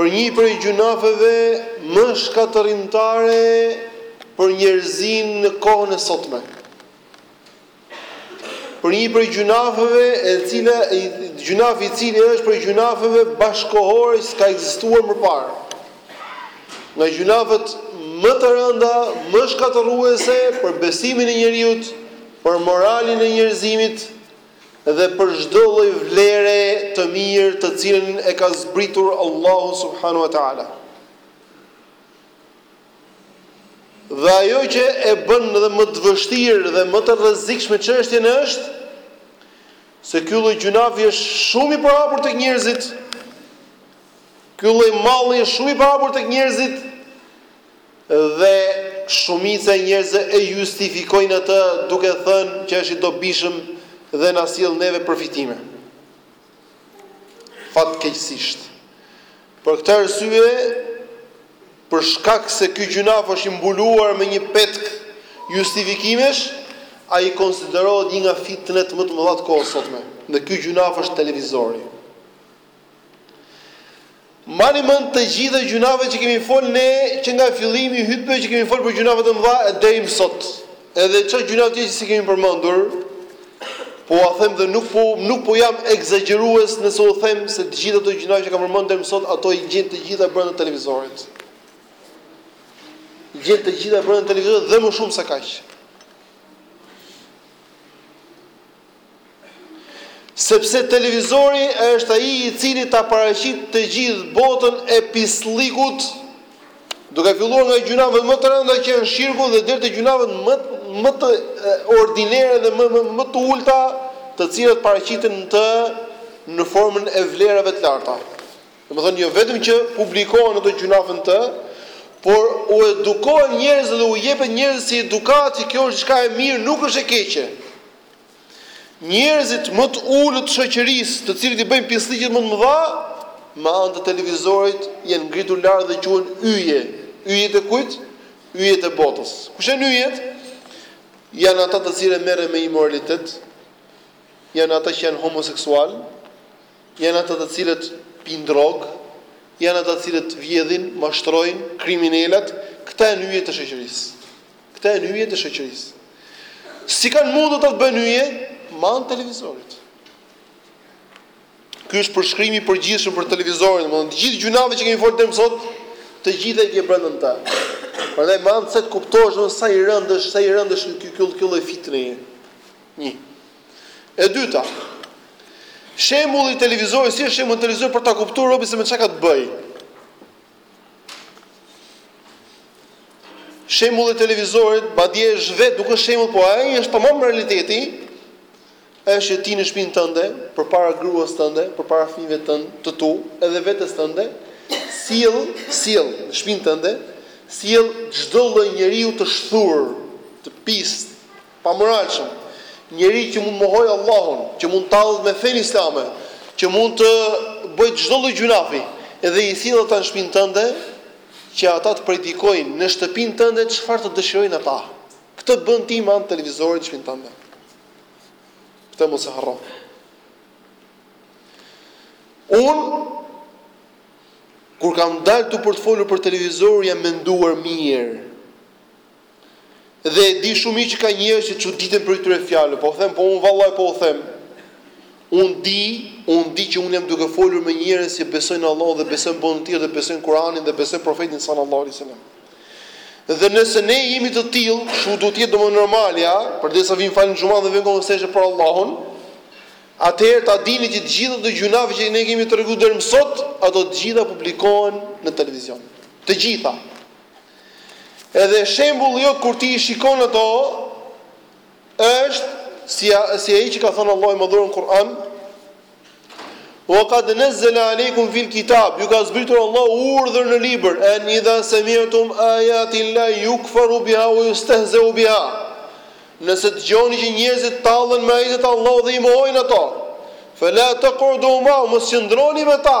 për një prej gjynafeve më shkatërrimtare për njerëzinë në kohën e sotme. Për një prej gjynafeve, e cila gjynafi i cili është prej gjynafeve bashkëkohore që s'ka ekzistuar më parë. Nga gjynafet më të rënda, më shkatërruese për besimin e njeriut, për moralin e njerëzimit, dhe për çdo lloj vlere të mirë të cilën e ka zbritur Allahu subhanehu ue teala. Dhe ajo që e bën dhe më të vështirë dhe më të rrezikshme çështjen është se ky lloj gjynafi është shumë i përhapur tek njerëzit. Ky lloj malli është shumë i përhapur tek njerëzit Dhe shumica e njerëzve e justifikojnë atë duke thënë që është i dobishëm dhe na sjell neve përfitime. Fatkeqësisht. Për këtë arsye, për shkak se ky gjynaf është i mbuluar me një petk justifikimesh, ai konsiderohet një nga fitnet më të mëdha të kohës së sotme. Dhe ky gjynaf është televizori. Mbani mend të gjitha gjynafet që kemi fol ne që nga fillimi i hytbeve që kemi fol për gjynafe të mëdha e deri më sot. Edhe ca gjynafe të tjera që s'i kemi përmendur, po ua them dhe nuk po nuk po jam ekzagjerues nëse u them se të gjitha ato gjynafe që kam përmend deri më sot ato i gjen të gjitha brenda televizorit. I gjen të gjitha brenda televizorit dhe më shumë se kaq. Sepse televizori është ai i cili ta paraqit të gjithë botën e pisllikut, duke filluar nga gjynafet më të rënda që janë shirku dhe deri te gjynafet më më ordinere dhe më më më të ulëta, të cilat paraqiten në të në formën e vlerave të larta. Domethënë jo vetëm që publikohen ato gjynafe në të, por u edukohen njerëzit dhe u jepet njerëzve si edukatë që kjo është diçka e mirë, nuk është e keqe. Njerëzit më të ulët të shoqërisë, të cilët i bëjnë pislliqet më të mëdha, me anë të televizorit janë ngritur lart dhe quhen yje. Yjet e kujt? Yjet e botës. Kush janë yjet? Janë ata të cilët merren me imoralitet, janë ata që janë homoseksualë, Janë ata të cilët pinë drogë, janë ata të cilët vjedhin, mashtrojnë, kriminelët, këta janë yjet e shoqërisë. Këta janë yjet e shoqërisë. Si kanë mundur të bëhen yje? Me anë të televizorit. Ky është përshkrimi i përgjithshëm për televizorin, domethënë të gjitha gjynafet që kemi folur deri më sot, të gjitha i ke brenda ta. Prandaj mund ta kuptosh domosë sa i rëndë është, sa i rëndë është ky ky ky lloj fitneje. Një. E dyta, shembulli i televizorit, si është shembulli i televizorit për ta kuptuar robi se me çka ka të bëjë? Shembulli i televizorit, madje është vetë, nuk është shembull, po ai është tamam realiteti, është që ti në shpinë tënde, përpara gruas tënde, përpara fëmijëve tënd, të tu, edhe vetes tënde, sjell, sjell, në shpinë tënde, sjell çdo lloj njeriu të shthurë, të pistë, Pamoralshëm. Njeri që mund të mohojë Allahun, që mund të tallet me fenë islame, që mund të bëjë çdo lloj gjynafi edhe i thirr ata në shpinë tënde që ata të predikojnë në shtëpinë tënde çfarë të dëshirojnë ata. Këtë bën ti me anë të televizorit në shpinë tënde. Këtë mos e harro. Unë kur kam dalë ktu për të folur për televizor jam menduar mirë. Dhe e di shumë mirë që ka njerëz që çuditen prej këtyre fjalëve që po them, po unë vallallai po u them. Unë di, unë di që unë jam duke folur me njerëz që besojnë në Allahun dhe besojnë në Botën e Tjetër dhe besojnë Kur'anin dhe besojnë Profetin sallallahu alaihi wasallam. Dhe nëse ne jemi të tillë, kështu duhet të jetë domosdoshmë normale, a, përderisa vim falë xhuman dhe vim kohën seshë për Allahun, atëherë ta dini që të gjitha ato gjynafe që ne kemi treguar deri më sot, ato të gjitha publikohen në televizion. Të gjitha. Edhe shembulli jot kur ti i shikon ato është si si ai që ka thënë Allahu i Madhëruar në Kur'an Wa qad nazzala alejkum fil kitab ju ka zbritur Allahu urdhër në libër an idha sami'tum ayatillahi yukfaru biha wa yustahza'u biha nëse dëgjoni që njerëzit tallen me ajetet e Allahut dhe i mohojnë ato fala taq'udu ma'ahum mos qëndroni me ta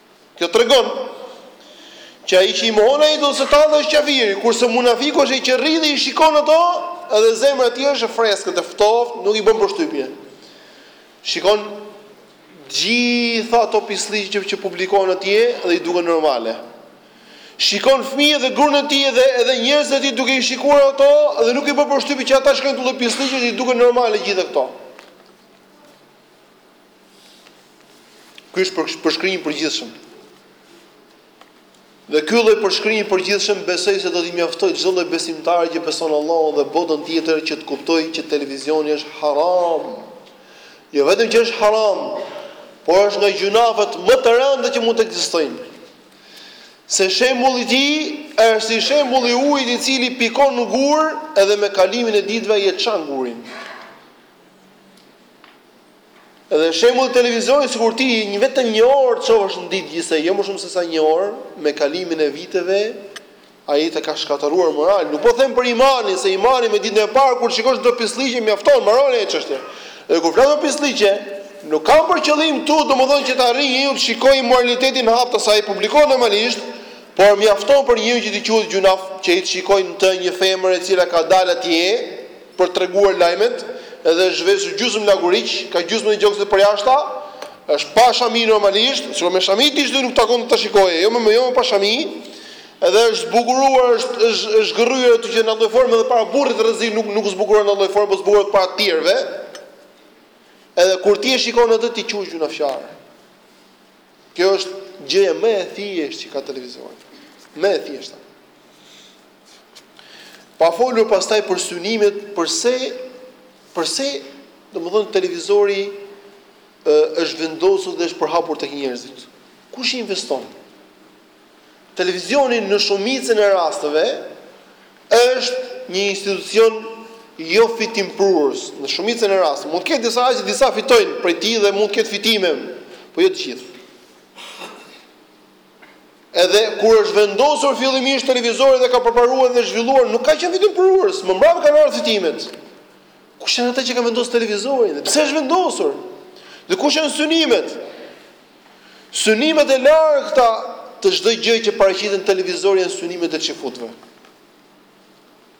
Kjo tregon që ai që i mohon ajetet është qafiri, kurse munafiku është ai që rri dhe i shikon ato, edhe zemra e tij është e freskët, e ftohtë, nuk i bën përshtypje. Shikon gjitha ato pisllëqe që, që publikohen atje dhe i duken normale. Shikon fëmijët dhe gruan e tij dhe edhe njerëzit e tij duke i shikuar ato dhe nuk i bën përshtypje që ata shikojnë këto pisllëqe dhe i duken normale gjitha këto. Ky është përshkrimi i përgjithshëm. Dhe ky lloj përshkrimi i përgjithshëm besoj se do t'i mjaftojë çdo lloj besimtari që beson Allahun dhe botën tjetër që të kuptojë që televizioni është haram. Jo vetëm që është haram, por është nga gjynafet më të rënda që mund të ekzistojnë. Se shembulli i tij është si shembulli i ujit i cili pikon në gur edhe me kalimin e ditëve e çan gurin. Edhe shembull televizori sikur ti një vetëm një orë ta shofsh në ditë gjithsej, jo më shumë se sa një orë, me kalimin e viteve ai të ka shkatërruar moralin. Nuk po them për imanin, se imani me ditën e parë kur shikosh do pislliqe mjafton, mbaron ajo çështje. Dhe kur flas për pislliqe, nuk kam për qëllim këtu, domethënë që të arrijë njeriu të shikojë imoralitetin haptas, ai publikohet normalisht, por mjafton për njeriu që të quhet gjynah, që ai të shikojë në të një femër e cila ka dalë atje, për të treguar lajmet dhe është veshur gjysmë lakuriq, ka gjysmën e gjoksit përjashta, është pa shami normalisht, sikur me shami të ishte nuk të takon ta shikoje, jo më jo më pa shami, edhe është zbukuruar, është është është zhgërryer aty që në atë formë edhe para burrit rrezik nuk nuk zbukurohet në atë lloj formë, po zbukurohet para të tjerëve. Edhe kur ti e shikon atë ti quhesh gjynahqar. Kjo është gjëja më e thjeshtë që ka televizioni. Më e thjeshta. Pa folur pastaj për synimet përse përse domethënë televizori ë është vendosur dhe është përhapur tek njerëzit. Kush i investon? Televizioni në shumicën e rasteve është një institucion jo fitimprurës, në shumicën e rasteve. Mund të ketë disa që disa fitojnë prej tij dhe mund të ketë fitime, po jo të gjithë. Edhe kur është vendosur fillimisht televizori dhe ka përparuar dhe zhvilluar, nuk ka qenë fitimprurës, më mbrapa kanë ardhur fitimet. Kush janë ata që kanë vendosur televizorin dhe pse është vendosur? Dhe kush janë synimet? Synimet e largëta të çdo gjë që paraqitet në televizor janë synimet e çifutëve.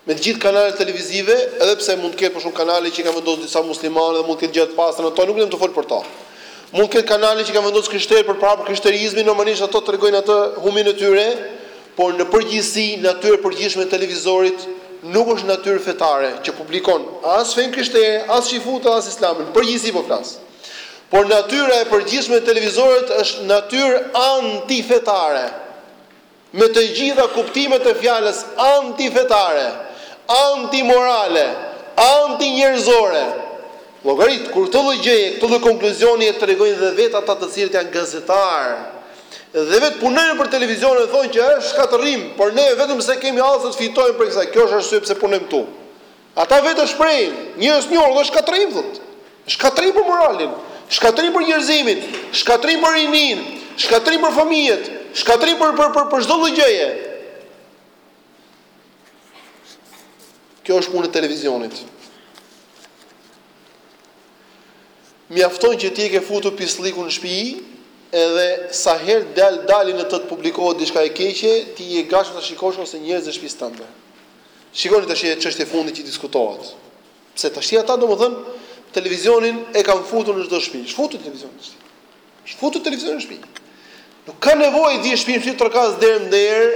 Me të gjithë kanalet televizive, edhe pse mund të ketë për shembull kanale që i kanë vendosur disa muslimanë dhe mund të ketë gjëra të pastra në to, nuk jemi tu fol për to. Mund të ketë kanale që i kanë vendosur krishterë për ta përhapur krishterizmin, normalisht ato tregojnë atë humbjen e tyre, por në përgjithësi natyra e përgjithshme e televizorit nuk është natyrë fetare që publikon as fenë krishtere, as çifutën, as islamin, në përgjithësi po flas. Por natyra e përgjithshme e televizorit është natyrë antifetare. me të gjitha kuptimet e fjalës antifetare, antimorale, antinjerëzore. Llogarit, kur këtë lloj gjëje, këtë lloj konkluzioni e tregojnë dhe vetë ata të cilët janë gazetarë dhe vetë punojnë për televizione dhe thonë që është shkatërrim, por ne vetëm se kemi ardhur të fitojmë prej kësaj, kjo është arsyeja pse punojmë këtu. Ata vetë e shprehin, njerëz të njohur, është shkatërrim thotë. Shkatërrim për moralin, shkatërrim për njerëzimin, shkatërrim për rininë, shkatërrim për fëmijët, shkatërrim për për për, për çdo lloj gjëje. Kjo është puna e televizionit. Mjafton që ti e ke futur pisllikun në shtëpi, edhe sa herë dal dalin në të të publikohet diçka e keqe, ti je gati ta shikosh ose njerëzit e shtëpisë tënde. Shikoni tashi çështje e fundit që diskutohet. Pse tashi ata domethën televizionin e kanë futur në çdo shtëpi. S'futu televizionin në shtëpi. Nuk ka nevojë ti shtëpi të trokas derë në derë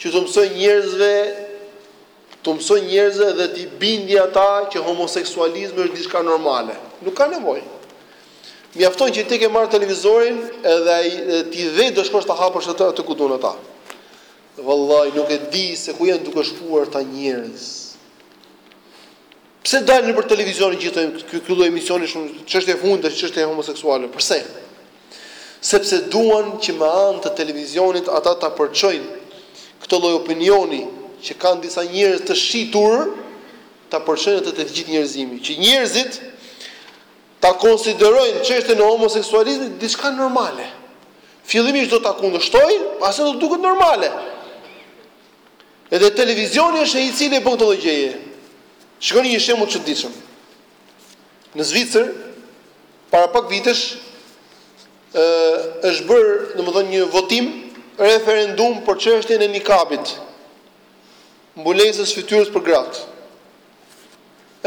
që të mësoj njerëzve të mësoj njerëzve dhe t'i bindi ata që homoseksualizmi është diçka normale. Nuk ka nevojë. Mjafton që ti ke marr televizorin edhe ai ti vetë do shkosh ta hapësh atë atë ku duan ata. Vallahi nuk e di se ku janë duke shkuar këta njerëz. Pse dalin nëpër televizion gjithë këto ky ky lloj emisioni shumë çështje e fundit është çështja e homoseksualëve. Pse? Sepse duan që me anë të televizionit ata ta përçojnë këtë lloj opinioni që kanë disa njerëz të shitur ta përçojnë atë te gjithë njerëzimi, që njerëzit ta konsiderojnë çështjen e homoseksualizmit diçka normale. Fillimisht do ta kundërshtojnë, pastaj do të duket normale. Edhe televizioni është ai i cili e bën këtë lloj gjëje. Shikoni një shembull të çuditshëm. Në Zvicër, para pak vitesh, ë është bërë, domethënë një votim referendum për çështjen e nikabit. Mbulesës së fytyrës për gratë.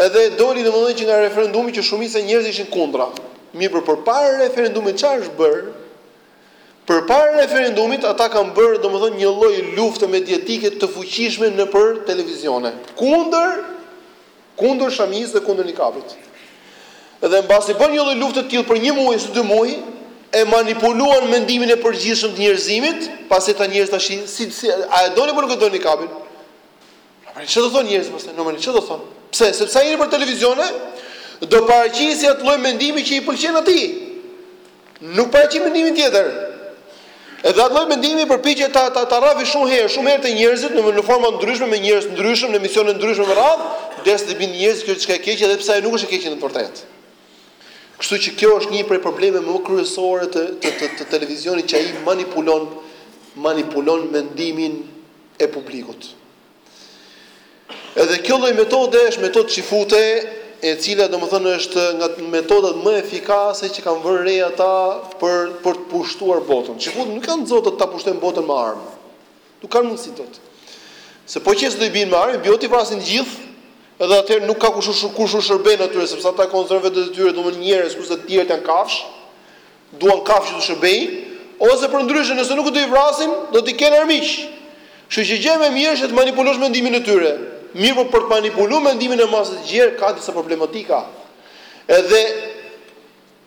Edhe doli domethënë që nga referendumi që shumica e njerëzve ishin kundra. Mirëpo përpara referendumit çfarë është bërë? Përpara referendumit ata kanë bërë domethënë një lloj lufte mediatike të fuqishme nëpër televizione kundër kundër shamisë dhe kundër nikabit. Dhe mbasi bën një lloj lufte të tillë për një muaj ose dy muaj, e manipuluan mendimin e përgjithshëm të njerëzimit, pastaj njerëz tash si si a e doni apo nuk e doni nikabin? Pra çfarë do thonë njerëzit pastaj normalisht çfarë do thonë? Pse? Sepse ai nëpër televizione do paraqisë atë lloj mendimi që i pëlqen atij. Nuk paraqit mendimin tjetër. Edhe atë lloj mendimi përpiqet ta ta ta rrafë shumë herë, shumë herë te njerëzit në në forma të ndryshme me njerëz të ndryshëm në emisione të ndryshme me radhë, derisa të bindë njerëzit kjo diçka e keqe edhe pse ajo nuk është e keqe në të vërtetë. Kështu që kjo është një prej problemeve më kryesore të të të, të televizionit që ai manipulon manipulon mendimin e publikut. Edhe kjo lloj metode është metodë çifute, e cila domethënë është nga metodat më efikase që kanë vënë re ata për për të pushtuar botën. Çifutët nuk janë zotët ta pushtojnë botën me armë. Nuk kanë mundësi dot. Se po qe se do i binë me armë, do t'i vrasin të gjithë, edhe atëherë nuk ka kush kush u shërben atyre sepse ata konsiderojnë veten e tyre, domethënë njerëz kurse të tjerët janë kafshë. duan kafshët të shërbejnë, ose përndryshe nëse nuk do i vrasin, do t'i kenë armiq. Kështu që gjëja më e mirë është që të manipulosh mendimin e tyre. Mirëpo për të manipuluar mendimin e masës së gjerë ka disa problematika. Edhe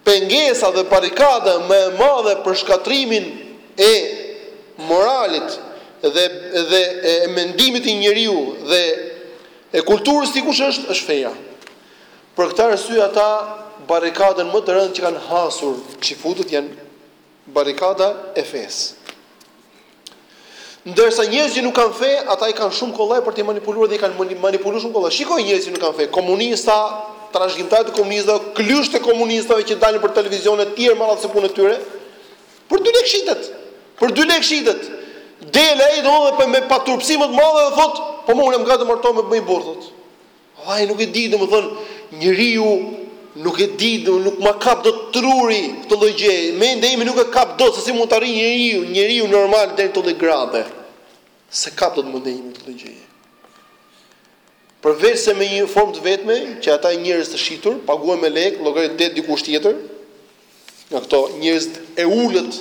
pengesa dhe barrikada më e madhe për shkatërrimin e moralit dhe dhe e mendimit të një njeriu dhe e kulturës dikush është është feja. Për këtë arsye ata barrikadën më të rëndë që kanë hasur çifutët janë barrikada e fesë. Ndërsa njerëzit që nuk kanë fe, ata i kanë shumë kollaj për t'i manipuluar dhe i kanë manipuluar shumë kollaj. Shikoji njerëzit që nuk kanë fe, komunista, trashëgimtarë të komunistëve, klysh të komunistëve që dalin për televizion e tjerë marrë atë punën e tyre. Për dy lekë shitet. Për dy lekë shitet. Del ai domethënë me paturpësi më të madhe dhe thotë, "Po unë jam gati të martohem me një burrë." Vllai nuk e di domethënë njeriu nuk e di do nuk ma kap dot truri këtë lloj gjëje mendja ime nuk e kap dot se si mund të arrijë njeriu njeriu normal deri në këtë lloj grade se kap dot mendja ime këtë lloj gjëje përveçse me një formë të vetme që ata janë njerëz të shitur paguhen me lekë llogari të dikujt tjetër nga këto njerëzit e ulët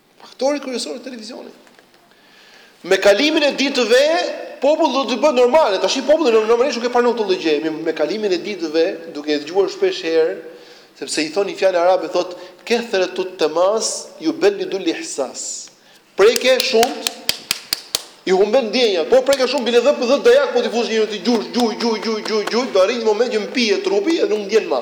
Faktori kryesor është televizioni. Me kalimin e ditëve, popullit do t'i bëhet normale. Tashi populli normalisht nuk e pranon këtë gjë. Me, me kalimin e ditëve, duke e dëgjuar shpesh herë, sepse i thonë një fjalë arabe thotë kethretu temas jubellidu lihsas. Preke shumë i humben ndjenja. Po preke shumë bile dhëp dhët dajak po t'i fusësh një t'i gjush gjuj gjuj gjuj gjuj gjuj do arrijë një moment që mpihet trupi dhe nuk ndjen më.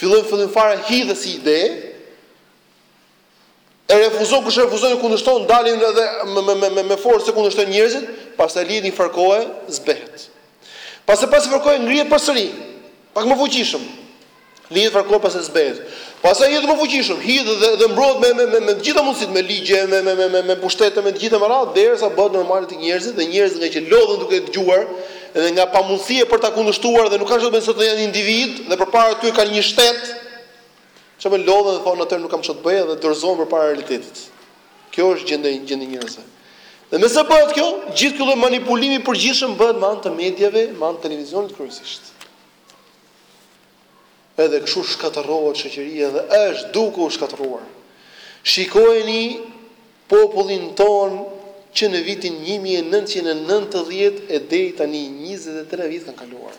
Fillon fillim fare hidhet si ide, e refuzon kush e refuzon e kundërshton, dalin edhe me me me me forcë e kundërshtojnë njerëzit, pastaj lihet një farë kohe, zbehet. Pastaj pas një farë kohe ngrihet përsëri, pak më fuqishëm. Lihet një farë kohe pastaj zbehet. Pastaj edhe më fuqishëm, hidhet dhe dhe mbrohet me me me me të gjitha mundësitë, me ligje, me me me me me pushtete, me të gjitha me radhë, derisa bëhet normale tek njerëzit dhe njerëzit ngaqë lodhen duke dëgjuar, dhe nga pamundësia për ta kundërshtuar dhe nuk kanë ç'të bëjnë se ata janë individë dhe përpara tyre kanë një shtet që më lodhen dhe thonë atëherë nuk kam ç'të bëj dhe dorëzohen përpara realitetit. Kjo është gjendja e gjendja e njerëzve. Dhe me se bëhet kjo, gjithë ky lloj manipulimi i përgjithshëm bëhet me anë të mediave, me anë të televizionit kryesisht. Edhe kështu shkatërrohet shoqëria dhe është duke u shkatërruar. Shikojeni popullin tonë që në vitin një mijë e nëntëqind e nëntëdhjetë e deri tani njëzet e tre vjet kanë kaluar.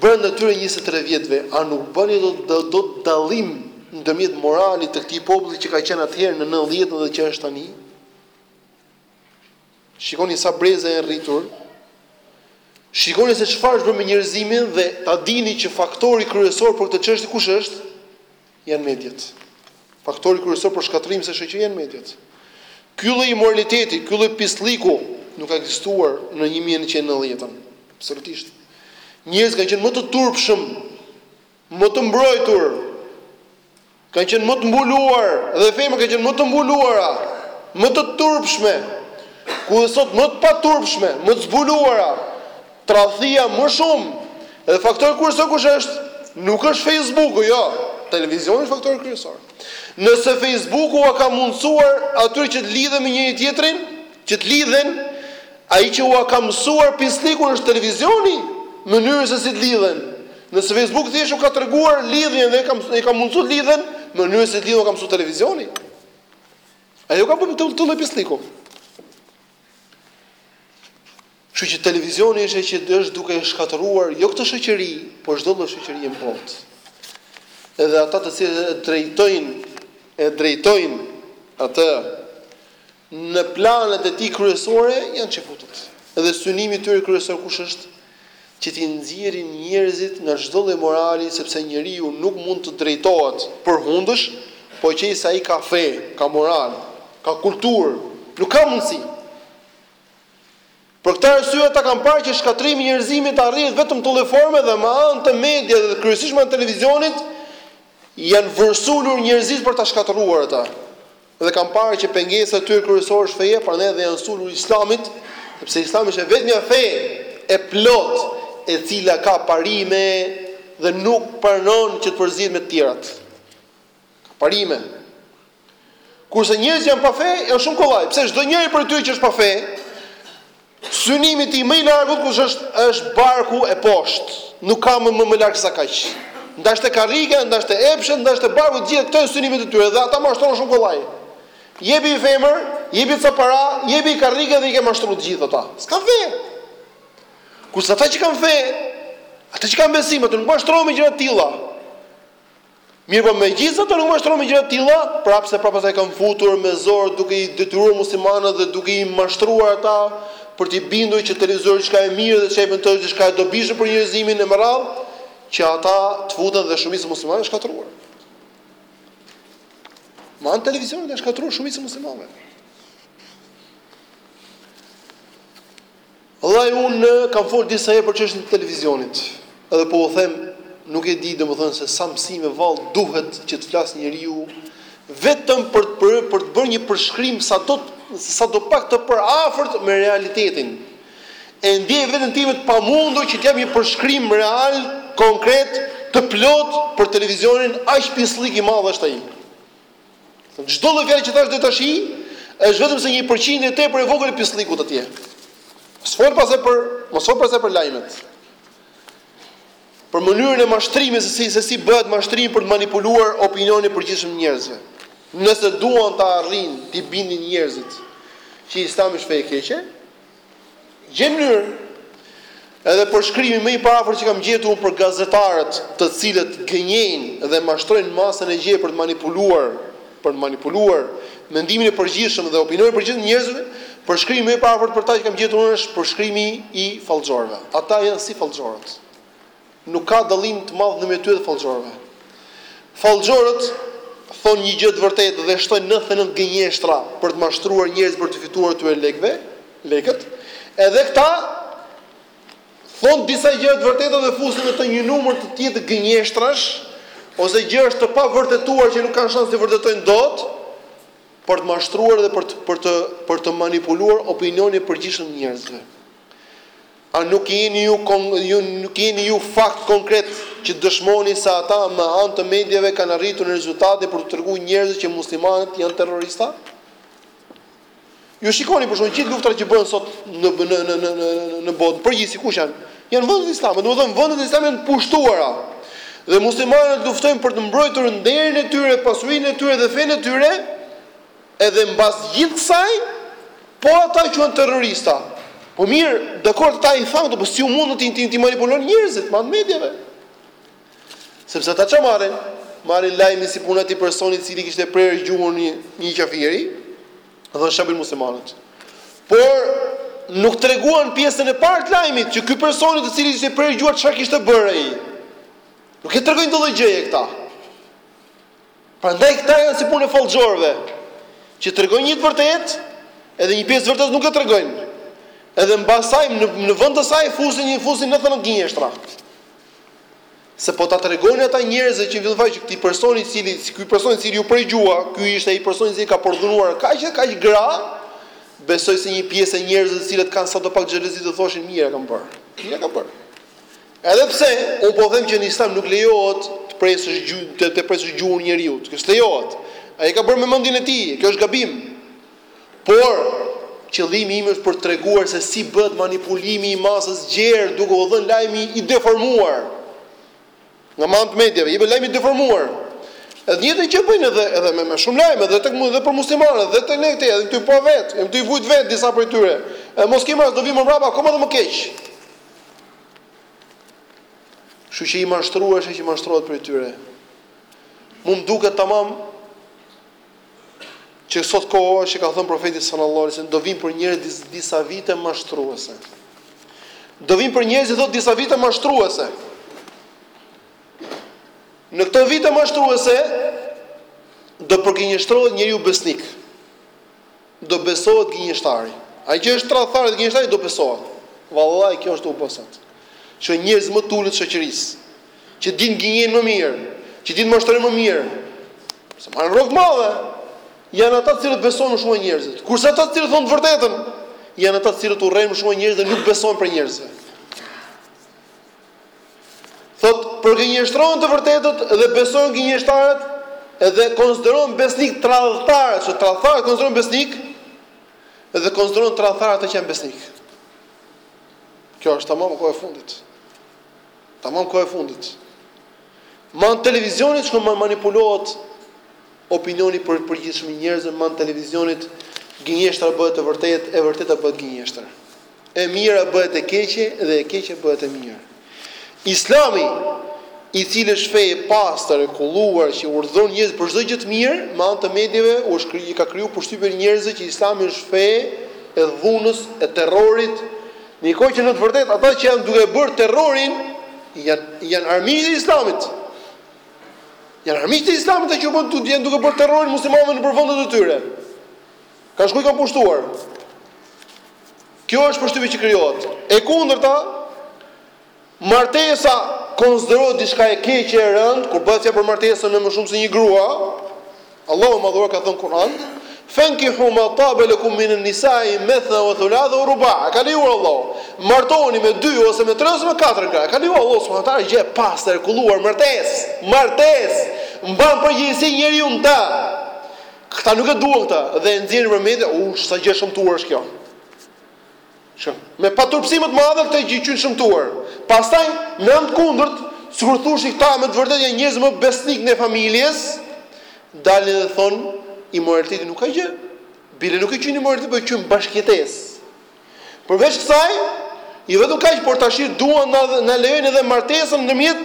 Brenda këtyre njëzet e tre vjetëve a nuk bëni dot dot dallim ndërmjet moralit të këtij populli që ka qenë atëherë në nëntëdhjetën dhe që është tani? Shikoni sa breza janë rritur. Shikoni se çfarë është bërë me njerëzimin dhe ta dini që faktori kryesor për këtë çështje kush është? Janë mediat. Faktori kryesor për shkatërrimin e shoqërisë janë mediat. Ky lloj imoraliteti, ky lloj pisllëku nuk ka ekzistuar në 1990-ën. Absolutisht. Njerëzit kanë qenë më të turpshëm më të mbrojtur, kanë qenë më të mbuluar dhe femrat kanë qenë më të mbuluara, më të turpshme, kurse sot më të paturpshme, më të zbuluara, tradhtia më shumë dhe faktori kryesor kush është? Nuk është Fejsbuku, jo, televizioni është faktori kryesor. Nëse Fejsbuku ua ka mundësuar atyre që të lidhen me njëri-tjetrin, Që të lidhen, ai që ua ka mësuar pisllëkun është televizioni, mënyrën se si të lidhen. Nëse Facebook thjesht u ka treguar lidhjen dhe i ka mundësu të lidhen, mënyrën se si të lidhen ua ka mësu televizioni. Ai u ka bërë këtë lloj pisllëku. Kështu që televizioni është ai që është duke e shkatërruar jo këtë shoqëri, por çdo lloj shoqërie në botë. Edhe ata të cilët e drejtojnë, e drejtojnë atë Në planet e tij kryesore janë çifutët. Dhe synimi i tyre kryesor kush është? Që t'i nxjerrin njerëzit nga çdo lloj morali, sepse njeriu nuk mund të drejtohet për hundësh, po qe se ai ka fe, ka moral, ka kulturë, nuk ka mundësi. Për këtë arsye ata kanë parë që shkatërrimi i njerëzimit arrihet vetëm në këtë lloj forme dhe me anë të medias dhe kryesisht me anë të televizionit janë vërsulur njerëzve për t'i shkatërruar ata. Dhe kanë parë që pengesa e tyre kryesore është feja, prandaj edhe i janë sulur Islamit, sepse Islami është e vetmja fe e plotë e cila ka parime dhe nuk pranon që të përzihet me të tjerat. Ka parime. Kurse njerëzit që janë pa fe janë shumë kollaj, pse çdo njeri prej tyre që është pa fe, Synimi i tij më i largut kush është është barku e poshtë. Nuk ka më larg sa kaq. Në daç te karrika, në daç te epshet, në daç te barku, të gjitha këto janë synimet e tyre dhe ata mashtrohen shumë kollaj. Jepi femër, jepi ca para, jepi karrika dhe i ke mashtruar të gjithë ata. S'kanë fe. Kurse ata që kanë fe, ata që kanë besim, ata nuk mashtrohen me gjëra të tilla. Mirëpo megjithëse ata nuk mashtrohen me gjëra të tilla, prapë se prapë ata ia kanë futur me zor duke i detyruar muslimanët dhe duke i mashtruar ata për t'i bindur që televizori është diçka e mirë dhe është diçka e dobishme për njerëzimin e me radhë që ata të futen dhe shumica e muslimanëve janë shkatërruar. Me anë të televizionit janë shkatërruar shumica e muslimanëve. Vëllai unë kam fol disa herë për çështjen e televizionit edhe po ju them nuk e di domethënë se sa mësime vallë duhet që të flasë njeriu vetëm për të për për të bërë një përshkrim sado sado pak të përafërt me realitetin e ndjej veten time të pamundur që të jap një përshkrim real konkret të plotë për televizionin aq pisllik i madh është ai. Çdo lloj fjalë që thash deri tash është vetëm se një përqindje e tepër e vogël e pisllikut atje. S'fol pastaj për, mos fol pastaj për lajmet. Për mënyrën e mashtrimit se si se si bëhet mashtrimi për të manipuluar opinionin e përgjithshëm të njerëzve. Nëse duan ta arrijnë, t'i bindin njerëzit që Islami është fe e keqe, Gjejnë mënyrën. Edhe përshkrimi më i përafërt që kam gjetur unë për gazetarët të cilët gënjejnë dhe mashtrojnë masën e gjerë për të manipuluar, për të manipuluar mendimin e përgjithshëm dhe opinionin e përgjithshëm të njerëzve, përshkrimi më i përafërt për ta që kam gjetur unë është përshkrimi i fallxhorëve. Ata janë si fallxhorët. Nuk ka dallim të madh ndërmjet tyre dhe fallxhorëve. Fallxhorët thonë një gjë të vërtetë dhe shtojnë nëntëdhjetë e nëntë gënjeshtra për të mashtruar njerëzit për t'u fituar atyre lekëve, lekët. Edhe këta thonë disa gjëra të vërteta dhe fusin në të një numër tjetër gënjeshtrash ose gjërash të pavërtetuara që nuk kanë shans t'i vërtetojnë dot për të mashtruar dhe për të për të për të manipuluar opinionin e përgjithshëm të njerëzve. A nuk jeni ju nuk jeni ju fakt konkret që dëshmoni se ata me anë të mediave kanë arritur në rezultate për t'u tregu njerëzve që muslimanët janë terrorista? Ju shikoni për shembull gjithë luftrat që bëhen sot në në në në në në botë, në përgjithësi kush janë? Janë vendet islame, domethënë vendet islame janë të pushtuara. Dhe muslimanët luftojnë për të mbrojtur nderin e tyre, pasurinë e tyre dhe fenë e tyre, Edhe mbas gjithë kësaj po ata quhen terrorista. Po mirë, dakord ata i thanë këto, po si u mundën t'i t'i t'i manipulojnë njerëzit me anë të mediave. Sepse ata çfarë marrin? Marrin lajmin si puna e atij personi të cilit i ishte prerë gjuha një një qafiri dhe është shabin muslimanët. Por nuk treguan pjesën e parë të lajmit që ky personi të cilit i ishte prerë gjuha çfarë kishte bërë ai. Nuk e tregojnë të lloj gjëje këta. Prandaj këta janë si puna e fallxhorëve, që tregojnë një të vërtetë, edhe një pjesë të vërtetë nuk e tregojnë. Edhe mbas saj në në vend të saj fusin një fusin nëntëdhjetë gënjeshtra. Se po ta tregonin ata njerëzve që fillim fare që këtij personi të cilit ky personi të cilit iu pre gjuha, ky ishte ai person i cili ka përdhunuar kaq e kaq gra, besoj se një pjesë e njerëzve të cilët kanë sadopak xhelozi do thoshin mirë ia kanë bërë. Mirë ia kanë bërë. Edhe pse unë po them që në Islam nuk lejohet të presësh gjuhë, të, të presësh gjuhën e njeriut. Kjo s'lejohet. Ai e ka bërë me mendjen e tij, kjo është gabim. Por qëllimi im është për të treguar se si bëhet manipulimi i masës gjerë duke u dhënë lajmi i deformuar. Nga, me anë të mediave, jepet lajmi i deformuar. Edhe njëtë që bëjnë edhe, edhe me, me shumë lajme, edhe, tek, edhe për muslimanët, edhe të ne këte, edhe të ti pa vetë, edhe këtu i vujtë vetë disa për tyre. Edhe mos kemë asë do vimë më vrapa, akoma dhe më keq. Kështu që i mashtruar është ai që mashtrohet prej tyre. Mu më duket tamam që sot koha që ka thënë Profeti sallallahu alajhi wasallam do vim për njerëz disa vite mashtruese. Do vim për njerëzit thot disa vite mashtruese. Në këto vite mashtruese do përgjinjështrohet njeriu besnik. Do besohet gënjeshtari. Ai që është tradhëtar dhe gënjeshtari do besohet. Vallahi kjo është, u bë sot. Që njerëzit më të ulët të shoqërisë, që dinë të gënjejnë më mirë, që dinë të mashtrojnë më mirë, se marrin rrogë të madhe. Janë ata të cilët besohen më shumë nga njerëzit. Kurse ata të cilët thonë të vërtetën, janë ata të cilët urrehen më shumë nga njerëzit dhe nuk besohen prej njerëzve. Thotë, përgënjeshtrohen të vërtetët dhe besohen gënjeshtarët edhe konsiderohen besnik tradhëtarët, që tradhëtarët konsiderohen besnik dhe konsiderohen tradhëtarë ata që janë besnik. Kjo është tamam kohë e fundit. Tamam kohë e fundit. Me anë të televizionit që manipulohet opinioni i përgjithshëm i njerëzve, me anë të televizionit gënjeshtra bëhet e vërtet, e vërteta bëhet gënjeshtra. e mira bëhet e keqe dhe e keqe bëhet e mirë. Islami, i cili është fe e pastër e kulluar që urdhëron njerëzit për çdo gjë të mirë, me anë të medieve u është kriju, ka kriju përshtypjen njerëzve që Islami është fe e dhunës, e terrorit, ndërkohë që në të vërtetë ata që janë duke bërë terrorin janë janë armiqtë e Islamit. Janë armiqtë e Islamit që po janë duke bërë terrorin muslimanëve nëpër vendet e tyre. Kanë shkuar i kanë pushtuar. Kjo është përshtypja që krijohet. E kundërta, martesa konsiderohet diçka e keqe e rëndë, kur bëhet fjalë për martesën me më shumë se një grua, Allahu i Madhëruar ka thënë në Kur'an, "Fankihu ma taba lakum min an-nisa'i mathna wa thulatha wa ruba'." Ka lejuar Allahu. Martohuni me dy ose me tre ose me katër gra. Ka lejuar Allahu subhanahu wa taala gjë e pastër, e kulluar, martesë, martesë. Mban përgjegjësi njeriu në të. Këta nuk e duan këtë dhe e nxjerrin për media, u sa gjë e shëmtuar është kjo. Shë, me paturpësinë më të madhe këtë gjë e quajnë të shëmtuar. Pastaj, në anë të kundërt, sikur thua ti këta me të vërtetë janë njerëzit më besnikë të familjes, dalin dhe thonë imoraliteti nuk ka gjë. Bile nuk e quajnë imoralitet, po e quajnë bashkëjetesë. Përveç kësaj, jo vetëm kaq por tash duan të na lejojnë edhe martesën ndërmjet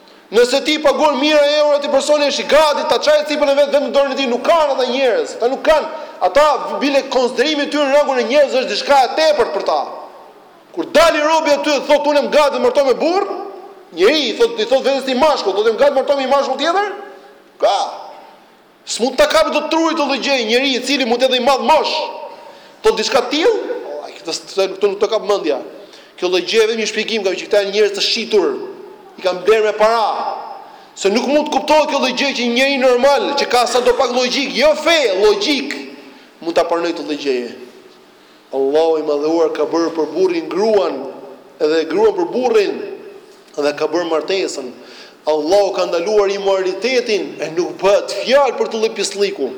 Nëse ti i paguan mijëra euro atij personi është i gati ta çajë cipën e vet vetë me dorën e tij nuk kanë ata njerëz ata nuk kanë ata bile konsiderimi i tyre në rangun e njerëzve është diçka e tepërt për ta kur del robi aty dhe thotë unë jam gati të martohem me burrë njeri i thotë i thotë vetes tij mashkull thotë jam gati të martohem me një mashkull tjetër ka S'mund ta kapë dot truri këtë lloj gjëje njeri i cili mund të jetë dhe i madh në moshë, thotë diçka të tillë? Vallai këtë s'të këtë nuk të kap mendja. Kjo lloj gjëje vetëm një shpjegim ka që këta janë njerëz të shitur, i kanë blerë me para. Se nuk mund të kuptohet kjo lloj gjëje që një njeri normal, që ka sadopak llogjikë, jo fe, llogjikë, mund ta pranojë këtë lloj gjëje. Allahu i Madhëruar ka bërë për burrin gruan dhe gruan për burrin dhe ka bërë martesën. Allahu ka ndaluar imoralitetin e nuk bëhet fjalë për këtë lloj pislliku.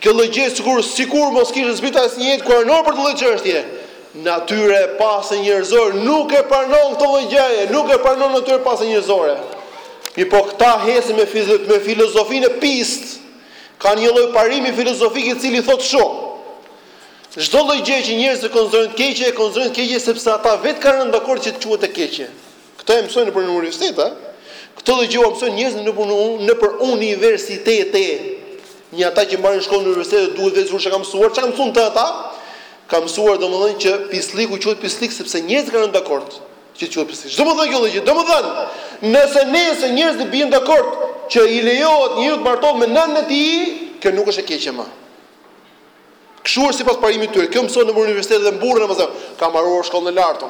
Kjo lloj gjë sikur sikur mos kishte zbritur asnjë ajet kuranor për këtë lloj çështje. Natyra e pastër njerëzore nuk e pranon këtë lloj gjëje, nuk e pranon natyra e pastër njerëzore. Mirëpo këta ecin me me filozofinë e pistë. Ka një lloj parimi filozofik i cili thotë shumë. Çdo lloj gjëje që njerëzit e konsiderojnë të keqe, e konsiderojnë të keqe sepse ata vetë kanë rënë dakord që të quhet e keqe. Këtë e mësojnë nëpër universitete. Këtë lloj gjëje ua mësojnë njerëzve nëpër nëpër universitete. Një ata që mbarojnë shkollën në universitet duhet pyetur se çka ka mësuar, çka kanë mësuar këta? Ka mësuar domethënë që pislliku quhet pisllik sepse njerëzit kanë rënë dakord. Të quhet pisllik. Ç'domethënë kjo lloj gjë. Domethënë, nëse nesër njerëzit bien dakord që i lejohet njeriu të martohet me nënën e tij, kjo nuk është e keqe më. Kështu është sipas parimit të tyre. Kjo mësohet në universitet dhe burrën na thonë. Ka mbaruar shkollën e lartë.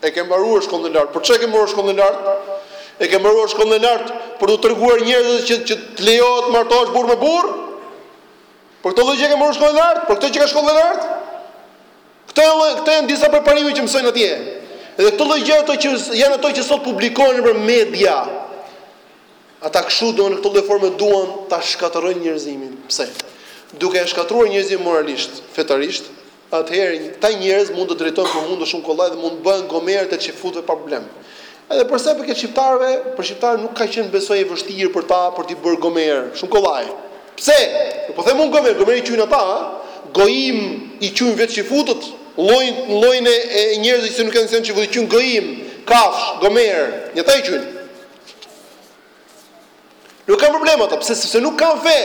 E ke mbaruar shkollën e lartë. Për çka ke mbaruar shkollën e lartë? E ke mbaruar shkollën e lartë për t'u treguar njerëzve që që të lejohet të martohesh burrë me burrë? Për këtë lloj gjë ke mbaruar shkollën e lartë? Për këtë që ka shkollën e lartë? Këto janë këto janë disa përparime që mësojnë atje. Dhe këto lloj gjëra ato që janë ato që sot publikohen nëpër media. Ata kështu duan në këtë lloj forme duan ta shkatërrojnë njerëzimin. Pse? Duke e shkatërruar njerëzimin moralisht, fetarisht, atëherë këta njerëz mund të drejtohen për hunde shumë kollaj dhe mund të bëhen gomerët e çifutëve pa problem. Edhe për sa i përket shqiptarëve, për shqiptarët nuk ka qenë besoj e vështirë për ta për t'i bërë gomerë, shumë kollaj. Pse? Nuk po them unë gomer, gomer i quajnë ata, a? Goim i quajnë vetë çifutët, llojin, llojin e njerëzit që nuk janë çifut i quajnë goim, kafsh, gomer, një, ata i quajnë. Nuk kanë problem ata, pse sepse nuk kanë fe.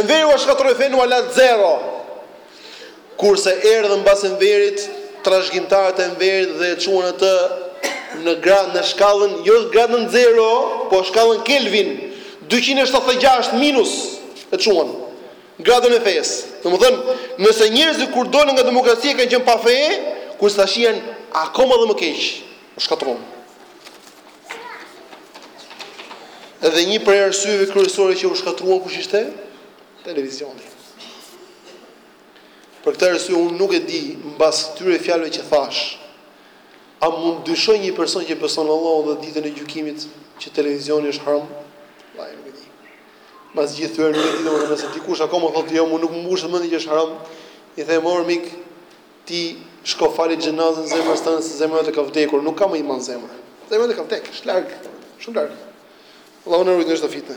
Enveri ua shkatërroi fenë ua la zero. Kurse erdhën mbas Enverit, trashëgimtarët e Enverit dhe e çuan atë në gradë në shkallën, jo gradën zero, po shkallën Kelvin, dyqind e shtatëdhjetë e gjashtë minus e çuan. Gradën e fesë. Domethënë, nëse njerëzit kur dolën nga demokracia kanë qenë pa fe, kurse tash janë akoma dhe më keq. U shkatërruan. Edhe një prej arsyeve kryesore që u shkatërruan kush ishte? televizioni. Për këtë arsye unë nuk e di mbas këtyre fjalëve që thash, a mund dyshoj një person që beson Allahun dhe ditën e gjykimit që televizioni është haram? Vallai nuk e di. Mbas gjithë këtyre nuk e di domethënë nëse dikush akoma thotë jo, unë nuk më mbushet mendja që është haram. I them or mik, ti shko fali xhenazën zemrës tënde se zemra jote ka vdekur, nuk ka më iman zemra. Zemra jote ka vdekur, është larg, shumë larg. Allahu na ruaj nga çdo fitnë.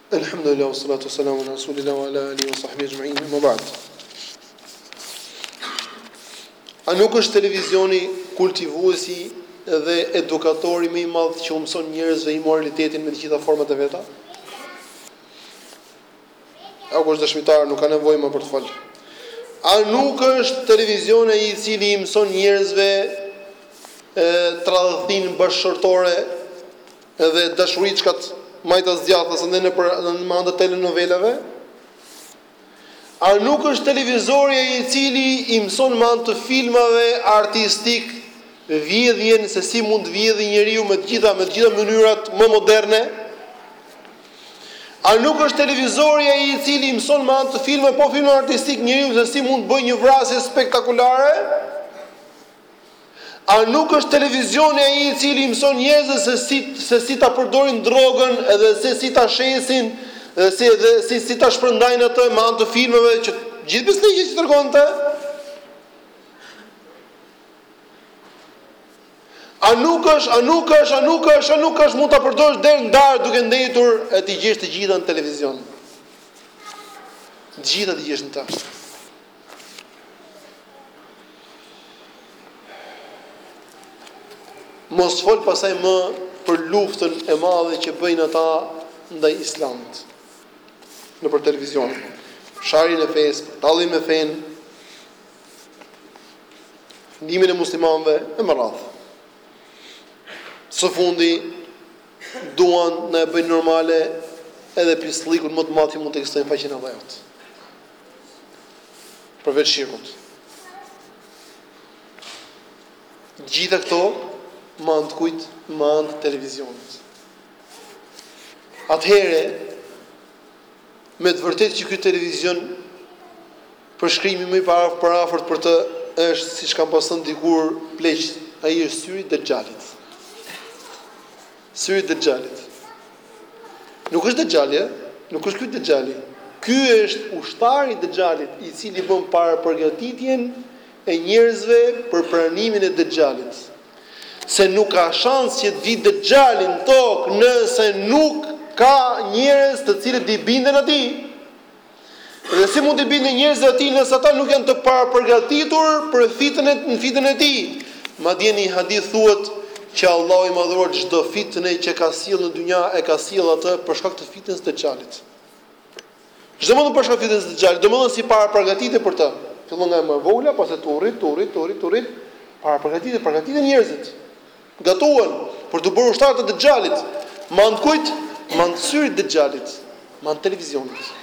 Elhamdulillahi wa salatu wa salamu ala Rasulillahi wa ala alihi wa sahbihi ajma'in. Amma ba'd. A nuk është televizioni kultivuesi dhe edukatori më i madh që u mëson njerëzve imoralitetin me të gjitha format e veta? Gjithkush është dëshmitar, nuk ka nevojë më për të fol. A nuk është televizioni i cili i mëson njerëzve tradhëtinë bashkëshortore Edhe dashuriçkat, majtas djathtas edhe nëpër me anë të telenovelave? A nuk është televizori ai i cili i mëson me anë të filmave artistik vjedhjen se si mund të vjedhë njeriu me të gjitha me të gjitha mënyrat më moderne? A nuk është televizori ai i cili i mëson me anë të filmave po filma artistik njeriu se si mund të bëjë një vrasje spektakulare? A nuk është televizioni ai i cili i mëson njerëzve se si se si ta përdorin drogën dhe se si ta shesin dhe si dhe si si ta shpërndajnë atë me anë të filmave që gjithë besnikët që tregonte A nuk është, a nuk është, a nuk është, a nuk është, mund ta përdorësh deri ndar duke ndejtur e t'i gjesh të gjitha në televizion. Të gjitha t'i gjesh në të. Mos fol pasaj më për luftën e madhe që bëjnë ata ndaj islamit. Nëpër televizione, sharjen e fesë, talljen me fenë, ofendimin e muslimanve e me radhë. Së fundi, duan na e bëjnë normale edhe pisllëkun më të madh që mund të ekzistojë në faqen e dheut. përveç shirkut. Gjitha këto me anë të kujt, me anë të televizionit. Atëhere, me të vërtetë që ky televizion, përshkrimi më i përafërt për të është, siç kanë pas thënë dikur, pleqtë, ai është syri i Dexhalit. Syri i Dexhalit. Nuk është Dexhali, ë? Nuk është ky Dexhali. Ky është ushtar i Dexhalit, i cili bën parapërgatitjen e njerëzve për pranimin e Dexhalit. Se nuk ka shans që të vijë Dexhali në tokë nëse nuk ka njerëz të cilët t'i binden atij. Dhe si mund t'i binden njerëzit atij nëse ata nuk janë të parapërgatitur për fitnën, fitnën e tij? Madje në një hadith thuhet që Allahu i Madhëruar çdo fitnë që ka sjellë në dynja e ka sjellë atë për shkak të fitnës së Dexhalit. Ç'do me thënë për shkak të fitnës së Dexhalit, domethënë si parapërgatitje për të. Fillon nga e më e vogla, pastaj turri, turri, turri, turri, parapërgatiten, përgatiten njerëzit. Gatuhen, për t'u bërë ushtarë të Dexhalit. Me anë të kujt? Me anë të syrit të Dexhalit, me anë të televizionit.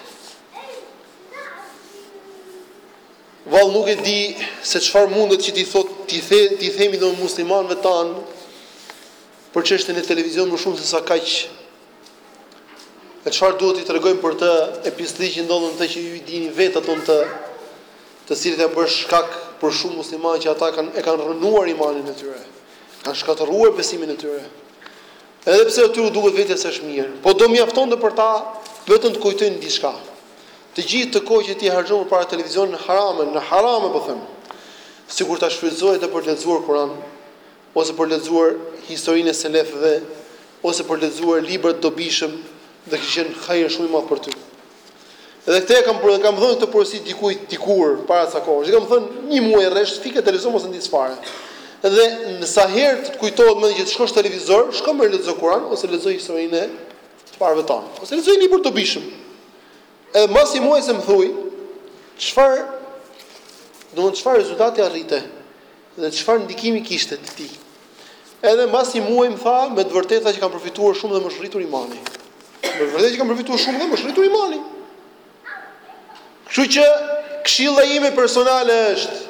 Vallë nuk e di se çfarë mundet që t'i thotë, t'i the, t'i themi ne muslimanëve tanë për çështjen e televizionit më shumë se sa kaq. E çfarë duhet t'i tregojmë për të, e pisllëqet që ndodhen në të që ju i dini vetë ato në të, të cilat janë bërë shkak për shumë muslimanë që ata kanë e kanë rrënuar imanin e tyre, kanë shkatërruar besimin e tyre. Edhe pse aty u duket vetja se është mirë, po do mjaftonte për ta vetëm të kujtojnë diçka. Të gjithë atë kohë që ti harxhon para televizionit në harame, në harame po them. Sikur ta shfrytëzoje atë për të lexuar Kur'an ose për të lexuar historinë e selefëve ose për të lexuar libra të dobishëm, do të qe një hajër shumë i madh për ty. Edhe këtë e kam e kam dhënë këtë porosi dikujt dikur para ca kohësh. I kam thënë një muaj rresht fike televizorin mos e ndiz fare. Dhe sa herë të të kujtohet mendja që të shkosh te televizori, shko merr lexo Kur'an ose lexo historinë e të parëve tanë. Ose lexo një libër të dobishëm. Edhe mbas një muaji hajde më thuaj, çfarë domethënë çfarë rezultati arrite? Dhe çfarë ndikimi kishte te ti. Edhe mbas një muaji më tha me të vërtetë tha që kam përfituar shumë dhe më është rritur imani. Me të vërtetë që kam përfituar shumë dhe më është rritur imani. Kështu që këshilla ime personale është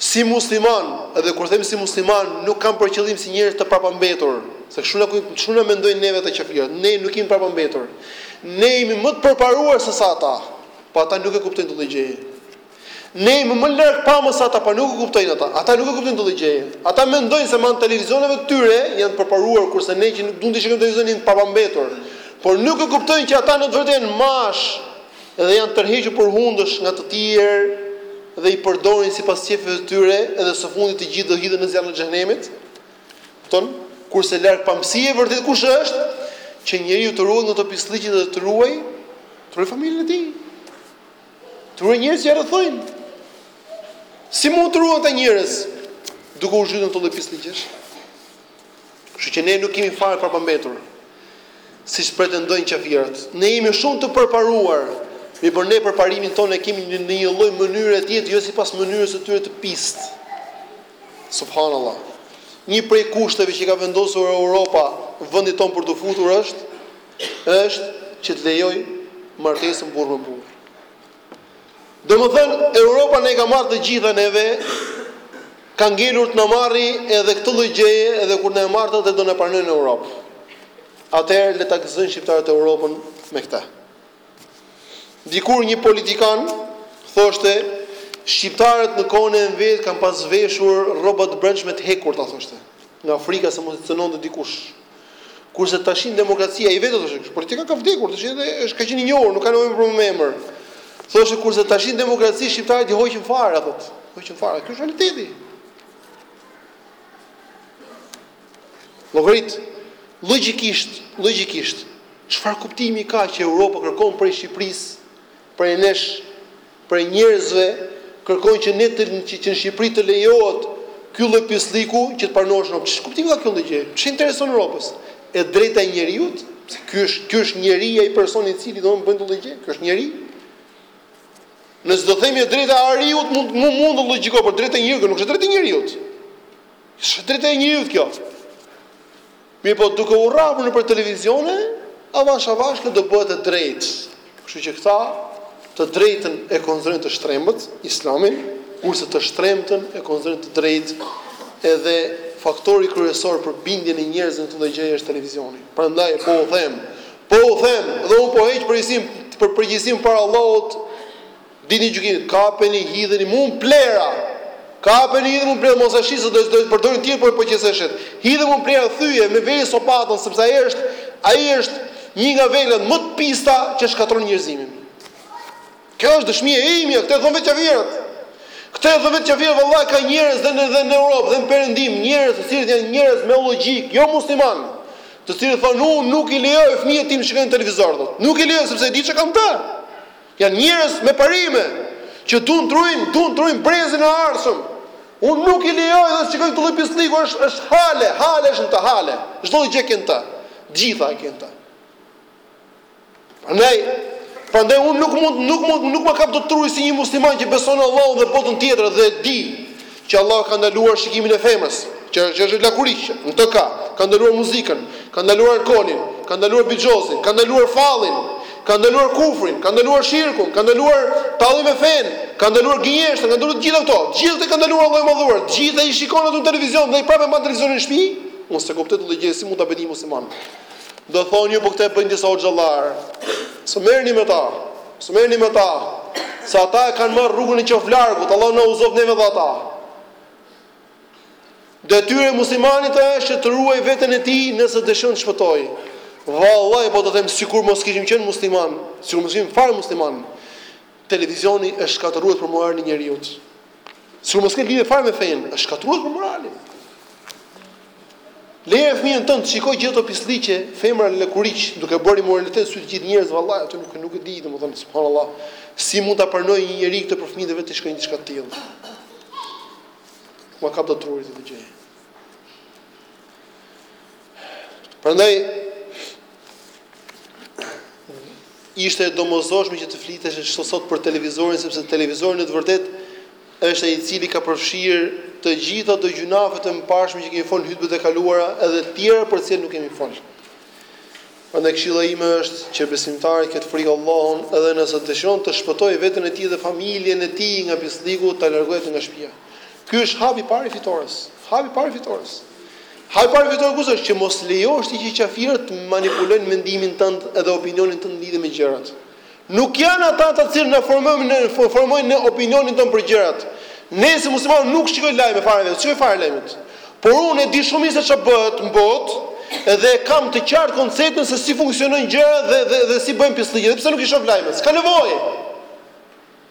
si musliman, edhe kur them si musliman, nuk kam për qëllim si njerëz të prapambetur, se kështu na kështu na mendojnë neve qafirët. Ne nuk jemi të prapambetur. Ne jemi më të përparuar se sa ata. Po ata nuk e kuptojnë këtë gjë. Ne jemi më largpamës se ata, por nuk e kuptojnë ata. Ata nuk e kuptojnë këtë lloj gjëje. Ata mendojnë se me anë televizioneve të tyre janë të përparuar kurse ne që nuk duam të shikojmë televizionin jemi të prapambetur. Por nuk e kuptojnë që ata në të vërtetë janë mashë dhe janë tërhequr për hundësh nga të tjerë dhe i përdorin sipas qejfeve të tyre dhe së fundit të gjithë do hidhen në zjarrin e xhehenemit. Kupton? Kurse largpamësia e vërtetë kush është? Që njeriu të ruhet nga këto pislliqe dhe të ruajë të ruajë familjen e tij. Të ruajë njerëzit që e rrethojnë. Si mund t'i ruajë ata njerëz duke u zhytur në këto lloj pislliqesh? Kështu që ne nuk jemi fare të prapambetur. Siç pretendojnë qafirat, ne jemi shumë të përparuar. Mirpo ne përparimin tonë e kemi në një lloj mënyre tjetër, jo sipas mënyrës së tyre të pistë. Subhanallahu. Një prej kushteve që i ka vendosur Europa vendit tonë për t'u futur është është që të lejojë martesën burrë me burrë. Domethënë Europa na i ka marrë të gjitha neve, ka ngelur të na marri edhe këtë lloj gjëje, edhe kur na e marrë atë do na pranojnë në Europë. Atëherë le ta gëzojnë shqiptarët Europën me këtë. Dikur një politikan thoshte, Shqiptarët në kohën e Enverit kanë pas veshur rroba të brendshme të hekurta, thoshte, nga frika se mos i cënonte dikush. Kurse tashi në demokraci, ai vetë e thoshte, politikan ka vdekur, tashi është ka qenë i njohur, nuk ka nevojë për emër. Thoshte kurse tashi në demokraci shqiptarët i hoqën fare, thotë. Hoqën fare, ky është realiteti. Llogarit logjikisht, logjikisht, çfarë kuptimi ka që Europa kërkon prej Shqipërisë, prej nesh, prej njerëzve, kërkon që ne të, që, që në Shqipëri të lejohet ky lloj pislliku që të pranohesh në Europë. Çfarë kuptimi ka kjo lloj gjëje? Ç'i intereson Europës? E drejta e njeriut? Pse ky është, ky është njeri ai person i cili domthonë bën këtë lloj gjëje? Ky është njeri? Nëse do themi e drejta e ariut mund, mund ta llogjikoj, por e drejta e njeriut, kjo nuk është e drejtë e njeriut. Është e drejtë e njeriut kjo. Mirpo duke u rrahur nëpër televizione, avash avash kjo do bëhet e drejtë. Kështu që këta të drejtën e konsiderojnë të shtrembët, Islamin, kurse të shtrembëtën e konsiderojnë të drejtë. Edhe faktori kryesor për bindjen e njerëzve në këtë lloj gjëje është televizioni. Prandaj po u them, po u them dhe unë po heq përgjegjësinë për përgjegjësinë para Allahut Ditën e gjykimit, kapeni hidheni munë plera, kapeni hidheni mu në plehra mos e shit se do të përdorin tjerë por po qe se e shet, hidhe mu në plehra thyje me vëri sopatën sepse ai është ai është një nga veglat më të pista që shkatërron njerëzimin. Kjo është dëshmi e imja, këtë e thonë vetë qafirët. Këtë e thonë vetë qafirët, vallahi ka njerëz dhe në dhe në Europë dhe në Perëndim, njerëz të cilët janë njerëz me logjikë, jo muslimanë, të cilët thonë unë nuk i lejoj fëmijët tim të shikojnë televizor, thotë. Nuk i lejoj sepse e di çka ka në të. Janë njerëz me parime, që duan të ruajnë, duan të ruajnë brezin e ardhshëm. Unë nuk i lejoj të shikojnë këtë lloj pislliku, është është hale, hale është në të, hale. Çdo lloj gjëje e ke në të. Të gjitha e ke në të. Prandaj, prandaj unë nuk mund nuk mund nuk ma kap dot truri si një musliman që beson Allahun dhe botën tjetër dhe e di Që Allah ka ndaluar shikimin e femrës, që që është lakuriq, në të ka, ka ndaluar muzikën, ka ndaluar alkoolin, ka ndaluar bixhozin, ka ndaluar fallin, ka ndaluar kufrin, ka ndaluar shirkun, ka ndaluar talljen me fenë, ka ndaluar gënjeshtën, ka ndaluar të gjitha këto, të gjitha këto i ka ndaluar Allahu i Madhëruar, të gjitha i shikon në televizion, dhe prapë e mban televizionin në shtëpi? Unë s'e kuptoj këtë gjë, si mund ta bëjë një musliman? Do thonë ju po këtë e bëjnë disa hoxhallarë. S'merrni me ta. S'merrni me ta, se ata e kanë marrë rrugën e qoftë-largut, Allahu na udhëzoftë neve dhe ata. Detyrë e muslimanit është që të ruajë veten e tij nëse dëshiron të shpëtojë. Vallahi po të them sikur mos kishim qenë musliman, sikur mos kishim fare musliman. Televizioni është shkatërrues për moralin e njeriut. Sikur mos ketë lidhje fare me fenë, është shkatërrues për moralin. Le fëmijën tënd të shikojë gjithë ato pislliqe, femra lakuriq, duke bërë imoralitet sy të gjithë njerëzve vallahi, atë nuk nuk e di, domethënë subhanallahu. Si mund ta pranojë një njeri këtë për fëmijët e vet të shikojnë diçka të tillë? S'ma kap dot truri këtë gjë. Prandaj ishte e domosdoshme që të flitej sot për televizorin sepse televizori në të vërtetë Është ai i cili ka përfshirë të gjitha ato gjynahet e mëparshme që kemi folë në hytbet e kaluara edhe të tjera për të cilat nuk kemi folë. Prandaj këshilla ime është që besimtari të ketë frikë Allahun edhe nëse dëshiron të shpëtojë veten e tij dhe familjen e tij nga pislliku ta largojë atë nga shtëpia. Ky është hapi i parë i fitores. Hapi i parë i fitores. Hapi i parë i fitores kush është që mos lejosh ti që qafirët të të manipulojnë mendimin tënd edhe opinionin tënd lidhje me gjërat. Nuk janë ata të cilët na formojnë ne formojnë ne opinionin tonë për gjërat. Ne si muslimanë nuk shikojmë lajme fare, s'i shikoj fare lajmet. Por unë e di shumë mirë se çfarë bëhet në botë dhe e kam të qartë konceptin se si funksionojnë gjërat dhe dhe dhe si bëjnë pisllëqe, edhe pse nuk i shoh lajmet? S'ka nevojë.